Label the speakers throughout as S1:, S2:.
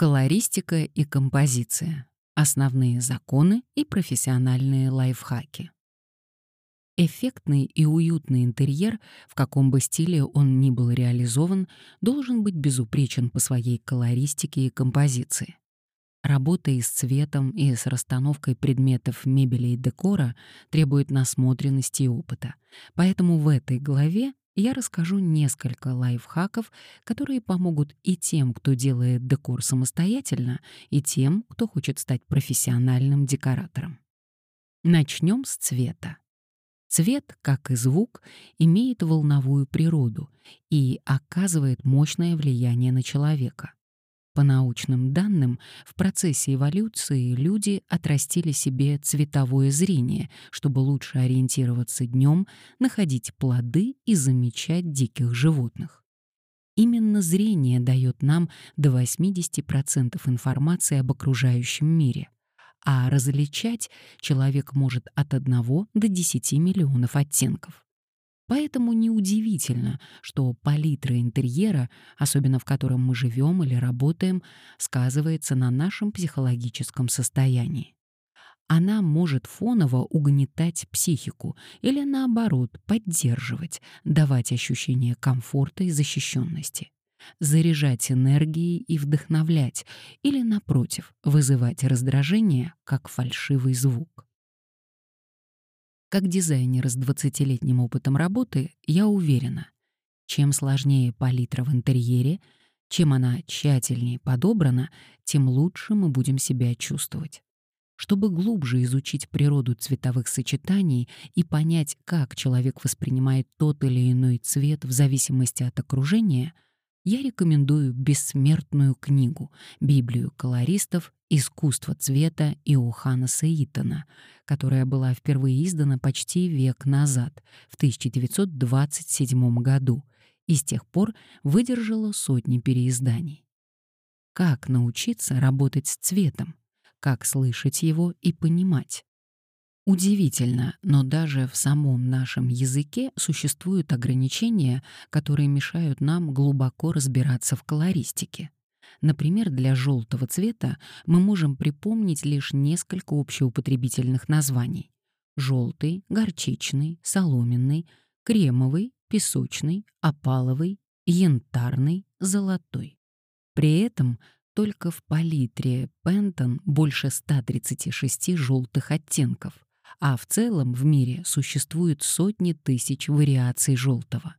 S1: Колористика и композиция. Основные законы и профессиональные лайфхаки. Эффектный и уютный интерьер, в каком бы стиле он ни был реализован, должен быть безупречен по своей колористике и композиции. Работа и с цветом, и с расстановкой предметов мебели и декора требует насмотренности и опыта. Поэтому в этой главе я расскажу несколько лайфхаков, которые помогут и тем, кто делает декор самостоятельно, и тем, кто хочет стать профессиональным декоратором. Начнем с цвета. Цвет, как и звук, имеет волновую природу и оказывает мощное влияние на человека. По научным данным, в процессе эволюции люди отрастили себе цветовое зрение, чтобы лучше ориентироваться днем, находить плоды и замечать диких животных. Именно зрение дает нам до 80% информации об окружающем мире, а различать человек может от 1 до 10 миллионов оттенков. Поэтому неудивительно, что палитра интерьера, особенно в котором мы живем или работаем, сказывается на нашем психологическом состоянии. Она может фоново угнетать психику или, наоборот, поддерживать, давать ощущение комфорта и защищенности, заряжать энергией и вдохновлять, или, напротив, вызывать раздражение, как фальшивый звук. Как дизайнер с 20-летним опытом работы, я уверена, чем сложнее палитра в интерьере, чем она тщательнее подобрана, тем лучше мы будем себя чувствовать. Чтобы глубже изучить природу цветовых сочетаний и понять, как человек воспринимает тот или иной цвет в зависимости от окружения — я рекомендую бессмертную книгу «Библию колористов. Искусство цвета» Иоханна Итона, которая была впервые издана почти век назад, в 1927 году, и с тех пор выдержала сотни переизданий. Как научиться работать с цветом? Как слышать его и понимать? Удивительно, но даже в самом нашем языке существуют ограничения, которые мешают нам глубоко разбираться в колористике. Например, для желтого цвета мы можем припомнить лишь несколько общеупотребительных названий. Желтый, горчичный, соломенный, кремовый, песочный, опаловый, янтарный, золотой. При этом только в палитре Pantone больше 136 желтых оттенков — а в целом в мире существуют сотни тысяч вариаций желтого.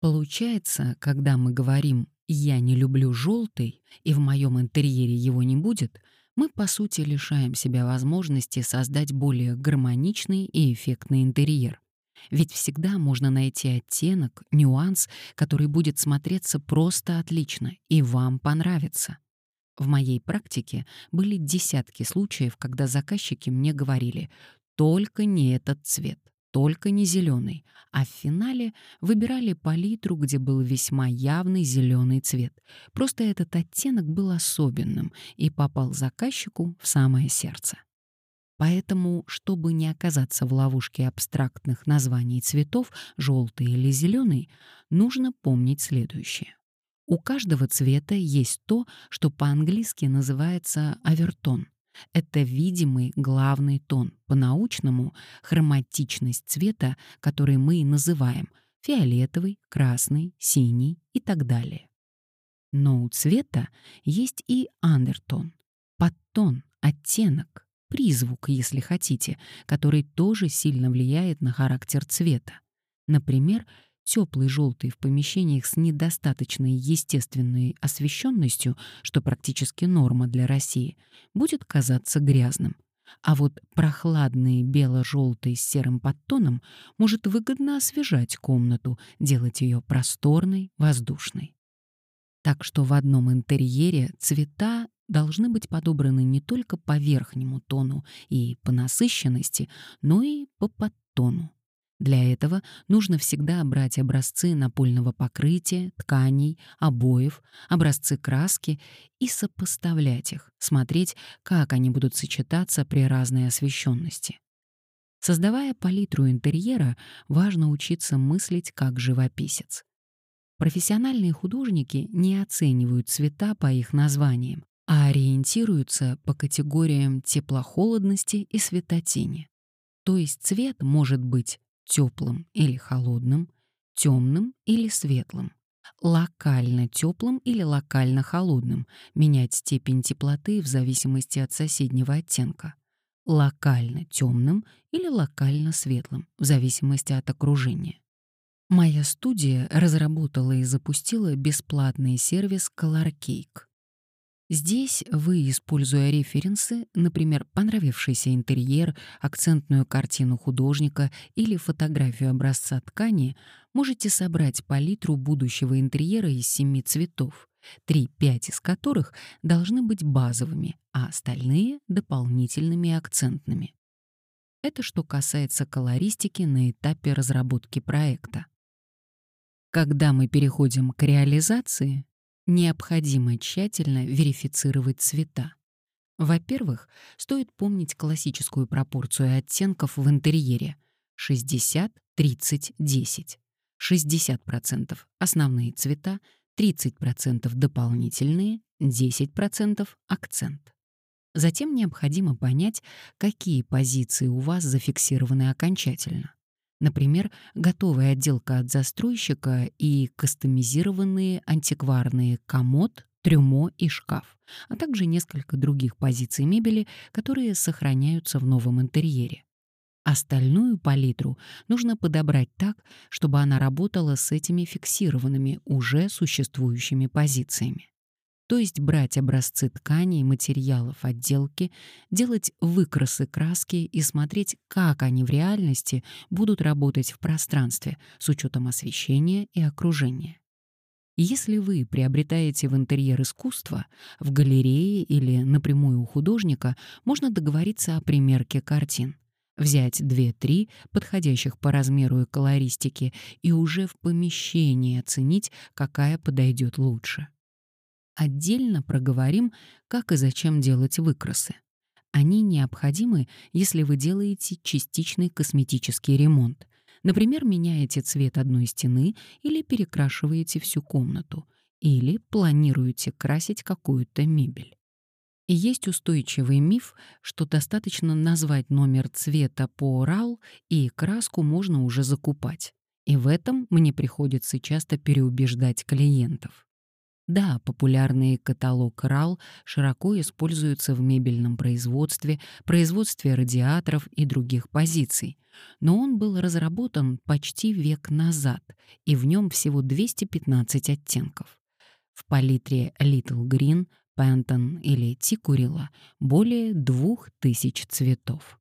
S1: Получается, когда мы говорим «я не люблю желтый» и в моем интерьере его не будет, мы, по сути, лишаем себя возможности создать более гармоничный и эффектный интерьер. Ведь всегда можно найти оттенок, нюанс, который будет смотреться просто отлично и вам понравится. В моей практике были десятки случаев, когда заказчики мне говорили только не этот цвет, только не зеленый, а в финале выбирали палитру, где был весьма явный зеленый цвет. Просто этот оттенок был особенным и попал заказчику в самое сердце. Поэтому, чтобы не оказаться в ловушке абстрактных названий цветов, желтый или зеленый, нужно помнить следующее. У каждого цвета есть то, что по-английски называется авертон — это видимый главный тон, по-научному хроматичность цвета, который мы и называем фиолетовый, красный, синий и так далее. Но у цвета есть и андертон, подтон, оттенок, призвук, если хотите, который тоже сильно влияет на характер цвета. Например, теплый желтый в помещениях с недостаточной естественной освещенностью, что практически норма для России, будет казаться грязным. А вот прохладный бело-желтый с серым подтоном может выгодно освежать комнату, делать ее просторной, воздушной. Так что в одном интерьере цвета должны быть подобраны не только по верхнему тону и по насыщенности, но и по подтону. Для этого нужно всегда брать образцы напольного покрытия, тканей, обоев, образцы краски и сопоставлять их, смотреть, как они будут сочетаться при разной освещенности. Создавая палитру интерьера, важно учиться мыслить как живописец. Профессиональные художники не оценивают цвета по их названиям, а ориентируются по категориям теплохолодности и светотени. То есть цвет может быть теплым или холодным, темным или светлым, локально теплым или локально холодным, менять степень теплоты в зависимости от соседнего оттенка, локально темным или локально светлым, в зависимости от окружения. Моя студия разработала и запустила бесплатный сервис ColorCake. Здесь вы, используя референсы, например, понравившийся интерьер, акцентную картину художника или фотографию образца ткани, можете собрать палитру будущего интерьера из семи цветов, три-пять из которых должны быть базовыми, а остальные — дополнительными акцентными. Это что касается колористики на этапе разработки проекта. Когда мы переходим к реализации, необходимо тщательно верифицировать цвета. Во-первых, стоит помнить классическую пропорцию оттенков в интерьере 60-30-10. 60% основные цвета, 30% дополнительные, 10% акцент. Затем необходимо понять, какие позиции у вас зафиксированы окончательно. Например, готовая отделка от застройщика и кастомизированные антикварные комод, трюмо и шкаф, а также несколько других позиций мебели, которые сохраняются в новом интерьере. Остальную палитру нужно подобрать так, чтобы она работала с этими фиксированными, уже существующими позициями то есть брать образцы тканей, материалов отделки, делать выкрасы краски и смотреть, как они в реальности будут работать в пространстве с учетом освещения и окружения. Если вы приобретаете в интерьер искусства, в галерее или напрямую у художника, можно договориться о примерке картин. Взять 2-3 подходящих по размеру и колористике и уже в помещении оценить, какая подойдет лучше. Отдельно проговорим, как и зачем делать выкрасы. Они необходимы, если вы делаете частичный косметический ремонт. Например, меняете цвет одной стены или перекрашиваете всю комнату, или планируете красить какую-то мебель. И есть устойчивый миф, что достаточно назвать номер цвета по RAL, и краску можно уже закупать. И в этом мне приходится часто переубеждать клиентов. Да, популярный каталог RAL широко используется в мебельном производстве, производстве радиаторов и других позиций, но он был разработан почти век назад, и в нем всего 215 оттенков. В палитре Little Green, Pantone или Tikkurila более 2000 цветов.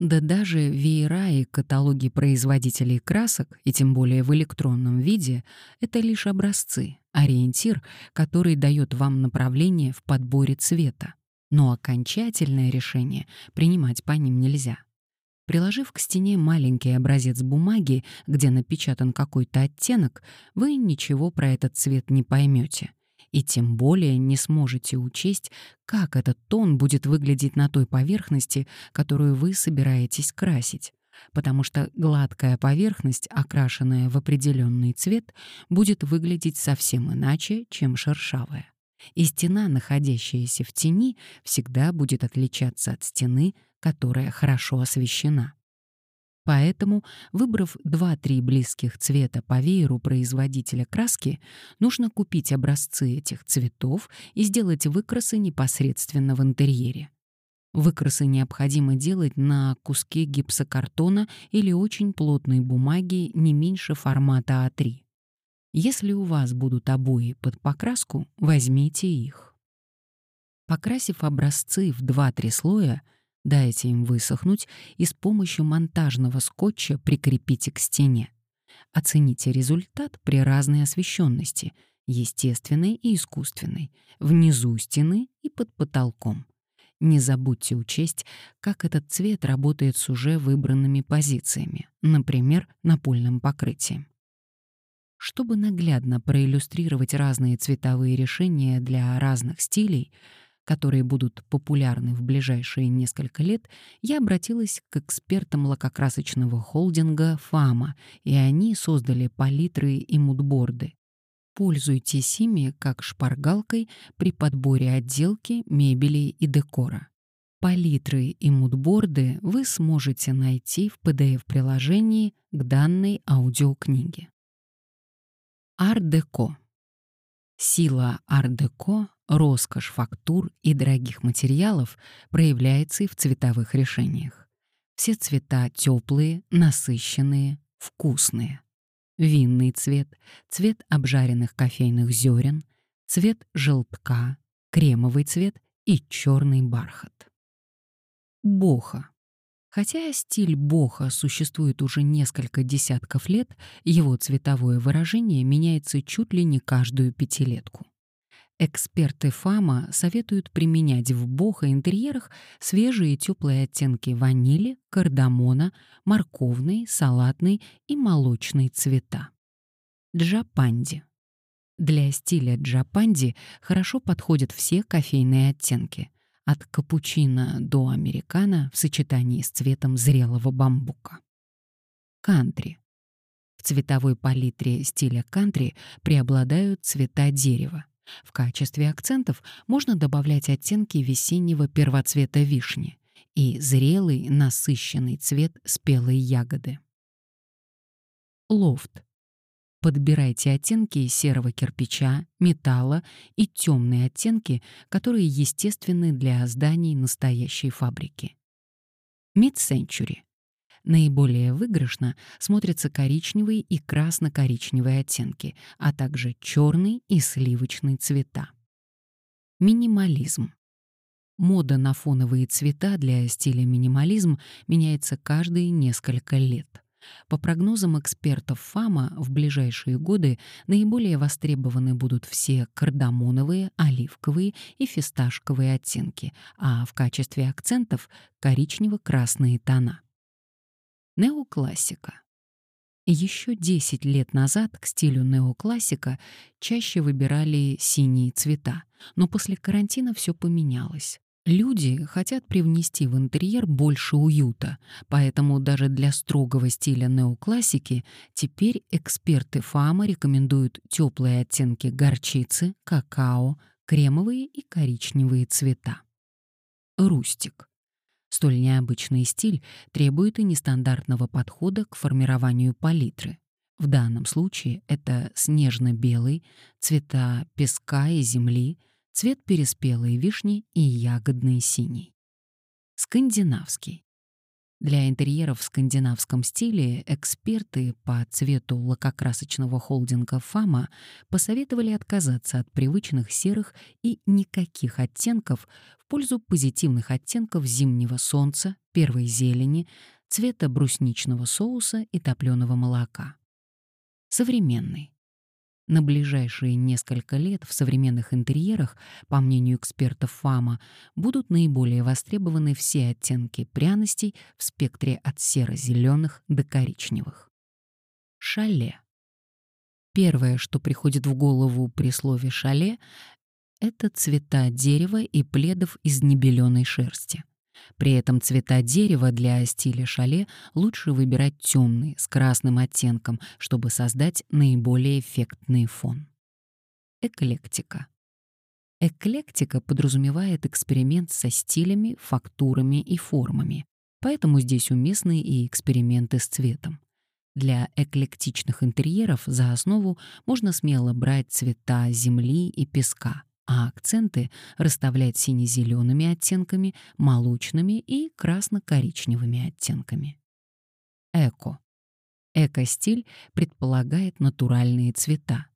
S1: Да даже веера и каталоги производителей красок, и тем более в электронном виде, это лишь образцы, ориентир, который дает вам направление в подборе цвета. Но окончательное решение принимать по ним нельзя. Приложив к стене маленький образец бумаги, где напечатан какой-то оттенок, вы ничего про этот цвет не поймете и тем более не сможете учесть, как этот тон будет выглядеть на той поверхности, которую вы собираетесь красить. Потому что гладкая поверхность, окрашенная в определенный цвет, будет выглядеть совсем иначе, чем шершавая. И стена, находящаяся в тени, всегда будет отличаться от стены, которая хорошо освещена. Поэтому, выбрав 2-3 близких цвета по вееру производителя краски, нужно купить образцы этих цветов и сделать выкрасы непосредственно в интерьере. Выкрасы необходимо делать на куске гипсокартона или очень плотной бумаги не меньше формата А3. Если у вас будут обои под покраску, возьмите их. Покрасив образцы в 2-3 слоя, Дайте им высохнуть и с помощью монтажного скотча прикрепите к стене. Оцените результат при разной освещенности, естественной и искусственной, внизу стены и под потолком. Не забудьте учесть, как этот цвет работает с уже выбранными позициями, например, напольным покрытием. Чтобы наглядно проиллюстрировать разные цветовые решения для разных стилей, которые будут популярны в ближайшие несколько лет, я обратилась к экспертам лакокрасочного холдинга «Фама», и они создали палитры и мудборды. Пользуйтесь ими как шпаргалкой при подборе отделки, мебели и декора. Палитры и мудборды вы сможете найти в PDF-приложении к данной аудиокниге. Ар-деко. Сила ар-деко, роскошь фактур и дорогих материалов проявляется и в цветовых решениях. Все цвета теплые, насыщенные, вкусные. Винный цвет, цвет обжаренных кофейных зерен, цвет желтка, кремовый цвет и черный бархат. Боха. Хотя стиль боха существует уже несколько десятков лет, его цветовое выражение меняется чуть ли не каждую пятилетку. Эксперты ФАМа советуют применять в бохо-интерьерах свежие теплые оттенки ванили, кардамона, морковный, салатный и молочный цвета. Джапанди. Для стиля джапанди хорошо подходят все кофейные оттенки, от капучино до американо в сочетании с цветом зрелого бамбука. Кантри. В цветовой палитре стиля кантри преобладают цвета дерева. В качестве акцентов можно добавлять оттенки весеннего первоцвета вишни и зрелый насыщенный цвет спелой ягоды. Лофт. Подбирайте оттенки серого кирпича, металла и темные оттенки, которые естественны для зданий настоящей фабрики. Mid-Century. Наиболее выигрышно смотрятся коричневые и красно-коричневые оттенки, а также черный и сливочный цвета. Минимализм. Мода на фоновые цвета для стиля минимализм меняется каждые несколько лет. По прогнозам экспертов ФАМа, в ближайшие годы наиболее востребованы будут все кардамоновые, оливковые и фисташковые оттенки, а в качестве акцентов — коричнево-красные тона. Неоклассика. Еще 10 лет назад к стилю неоклассика чаще выбирали синие цвета, но после карантина все поменялось. Люди хотят привнести в интерьер больше уюта, поэтому даже для строгого стиля неоклассики теперь эксперты ФАМа рекомендуют теплые оттенки горчицы, какао, кремовые и коричневые цвета. Рустик. Столь необычный стиль требует и нестандартного подхода к формированию палитры. В данном случае это снежно-белый, цвета песка и земли, цвет переспелой вишни и ягодный синий. Скандинавский. Для интерьеров в скандинавском стиле эксперты по цвету лакокрасочного холдинга «Фама» посоветовали отказаться от привычных серых и никаких оттенков в пользу позитивных оттенков зимнего солнца, первой зелени, цвета брусничного соуса и топленого молока. Современный. На ближайшие несколько лет в современных интерьерах, по мнению экспертов ФАМа, будут наиболее востребованы все оттенки пряностей в спектре от серо-зеленых до коричневых. Шале. Первое, что приходит в голову при слове «шале», это цвета дерева и пледов из небеленой шерсти. При этом цвета дерева для стиля шале лучше выбирать темные, с красным оттенком, чтобы создать наиболее эффектный фон. Эклектика. Эклектика подразумевает эксперимент со стилями, фактурами и формами, поэтому здесь уместны и эксперименты с цветом. Для эклектичных интерьеров за основу можно смело брать цвета земли и песка — а акценты расставлять сине-зелеными оттенками, молочными и красно-коричневыми оттенками. Эко. Эко-стиль предполагает натуральные цвета.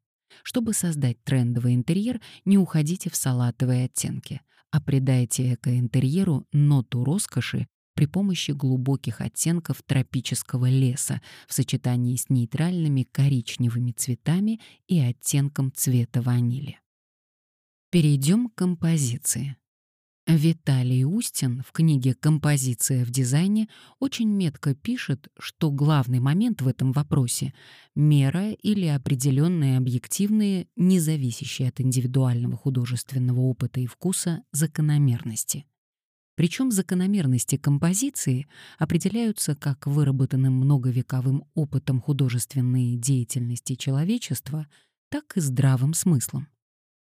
S1: Чтобы создать трендовый интерьер, не уходите в салатовые оттенки, а придайте эко-интерьеру ноту роскоши при помощи глубоких оттенков тропического леса в сочетании с нейтральными коричневыми цветами и оттенком цвета ванили. Перейдем к композиции. Виталий Устин в книге «Композиция в дизайне» очень метко пишет, что главный момент в этом вопросе — мера или определенные объективные, не зависящие от индивидуального художественного опыта и вкуса, закономерности. Причем закономерности композиции определяются как выработанным многовековым опытом художественной деятельности человечества — так и здравым смыслом.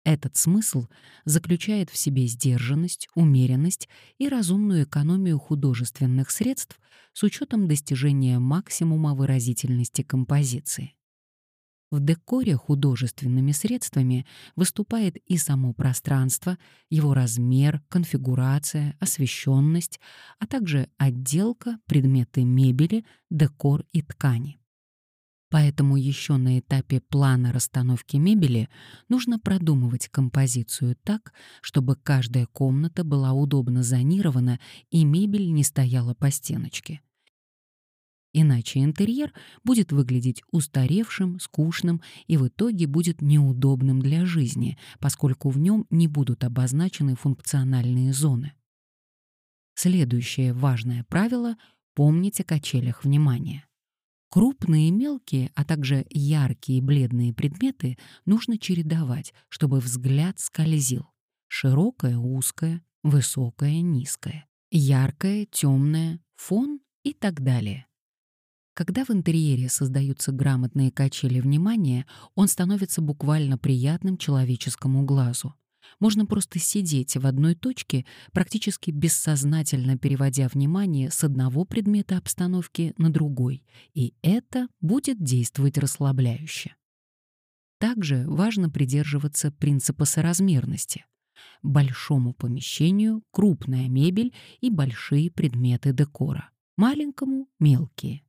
S1: Этот смысл заключает в себе сдержанность, умеренность и разумную экономию художественных средств с учетом достижения максимума выразительности композиции. В декоре художественными средствами выступает и само пространство, его размер, конфигурация, освещенность, а также отделка, предметы мебели, декор и ткани. Поэтому еще на этапе плана расстановки мебели нужно продумывать композицию так, чтобы каждая комната была удобно зонирована и мебель не стояла по стеночке. Иначе интерьер будет выглядеть устаревшим, скучным и в итоге будет неудобным для жизни, поскольку в нем не будут обозначены функциональные зоны. Следующее важное правило — помнить о качелях внимания. Крупные и мелкие, а также яркие и бледные предметы нужно чередовать, чтобы взгляд скользил. Широкое, узкое, высокое, низкое, яркое, темное, фон и так далее. Когда в интерьере создаются грамотные качели внимания, он становится буквально приятным человеческому глазу. Можно просто сидеть в одной точке, практически бессознательно переводя внимание с одного предмета обстановки на другой, и это будет действовать расслабляюще. Также важно придерживаться принципа соразмерности. Большому помещению крупная мебель и большие предметы декора, маленькому — мелкие.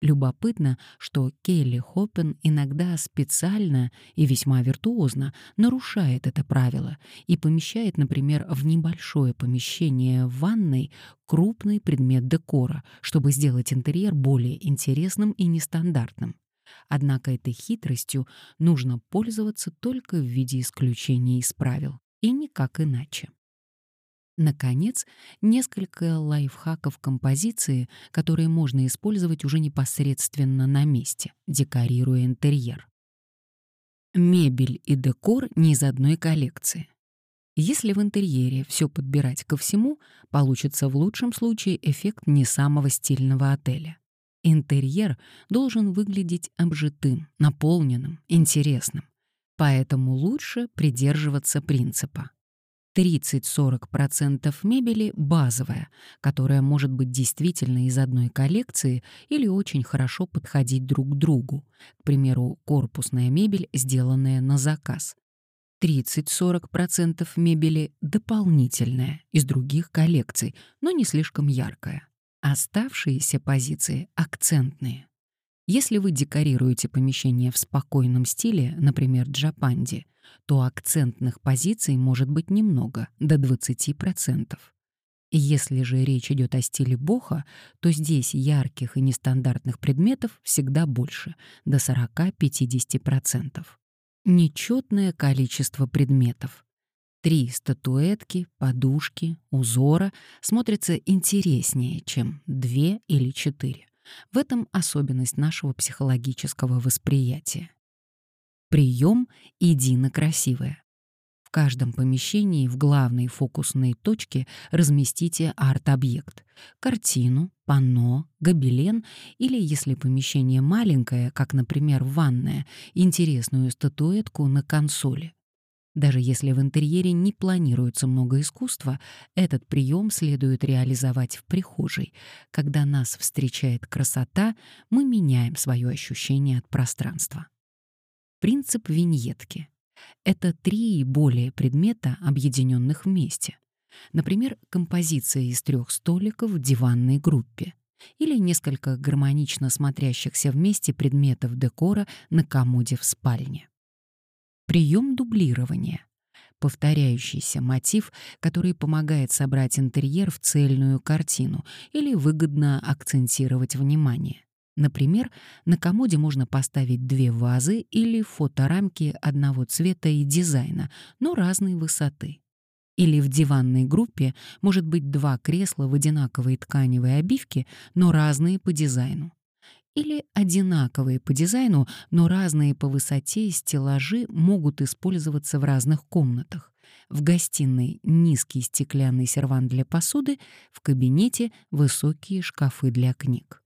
S1: Любопытно, что Келли Хоппен иногда специально и весьма виртуозно нарушает это правило и помещает, например, в небольшое помещение в ванной крупный предмет декора, чтобы сделать интерьер более интересным и нестандартным. Однако этой хитростью нужно пользоваться только в виде исключения из правил, и никак иначе. Наконец, несколько лайфхаков композиции, которые можно использовать уже непосредственно на месте, декорируя интерьер. Мебель и декор не из одной коллекции. Если в интерьере все подбирать ко всему, получится в лучшем случае эффект не самого стильного отеля. Интерьер должен выглядеть обжитым, наполненным, интересным. Поэтому лучше придерживаться принципа 30-40% мебели базовая, которая может быть действительно из одной коллекции или очень хорошо подходить друг к другу. К примеру, корпусная мебель, сделанная на заказ. 30-40% мебели дополнительная, из других коллекций, но не слишком яркая. Оставшиеся позиции акцентные. Если вы декорируете помещение в спокойном стиле, например, джапанди, то акцентных позиций может быть немного, до 20%. Если же речь идет о стиле боха, то здесь ярких и нестандартных предметов всегда больше, до 40-50%. Нечетное количество предметов. Три статуэтки, подушки, узора смотрятся интереснее, чем две или четыре. В этом особенность нашего психологического восприятия. Прием «иди на красивое». В каждом помещении в главной фокусной точке разместите арт-объект — картину, панно, гобелен или, если помещение маленькое, как, например, ванная, интересную статуэтку на консоли. Даже если в интерьере не планируется много искусства, этот прием следует реализовать в прихожей. Когда нас встречает красота, мы меняем свое ощущение от пространства. Принцип виньетки. Это три и более предмета, объединенных вместе. Например, композиция из трех столиков в диванной группе или несколько гармонично смотрящихся вместе предметов декора на комоде в спальне. Прием дублирования. Повторяющийся мотив, который помогает собрать интерьер в цельную картину или выгодно акцентировать внимание. Например, на комоде можно поставить две вазы или фоторамки одного цвета и дизайна, но разной высоты. Или в диванной группе может быть два кресла в одинаковой тканевой обивке, но разные по дизайну. Или одинаковые по дизайну, но разные по высоте стеллажи могут использоваться в разных комнатах. В гостиной низкий стеклянный сервант для посуды, в кабинете высокие шкафы для книг.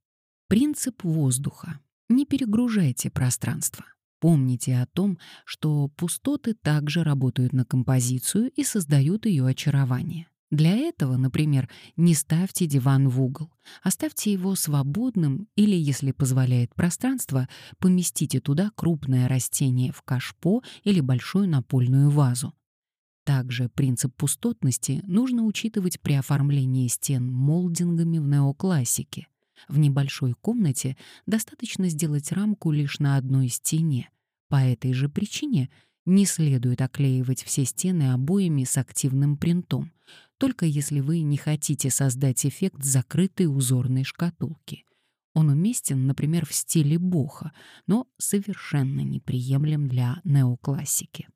S1: Принцип воздуха. Не перегружайте пространство. Помните о том, что пустоты также работают на композицию и создают ее очарование. Для этого, например, не ставьте диван в угол, оставьте его свободным или, если позволяет пространство, поместите туда крупное растение в кашпо или большую напольную вазу. Также принцип пустотности нужно учитывать при оформлении стен молдингами в неоклассике. В небольшой комнате достаточно сделать рамку лишь на одной стене. По этой же причине не следует оклеивать все стены обоями с активным принтом, только если вы не хотите создать эффект закрытой узорной шкатулки. Он уместен, например, в стиле боха, но совершенно неприемлем для неоклассики.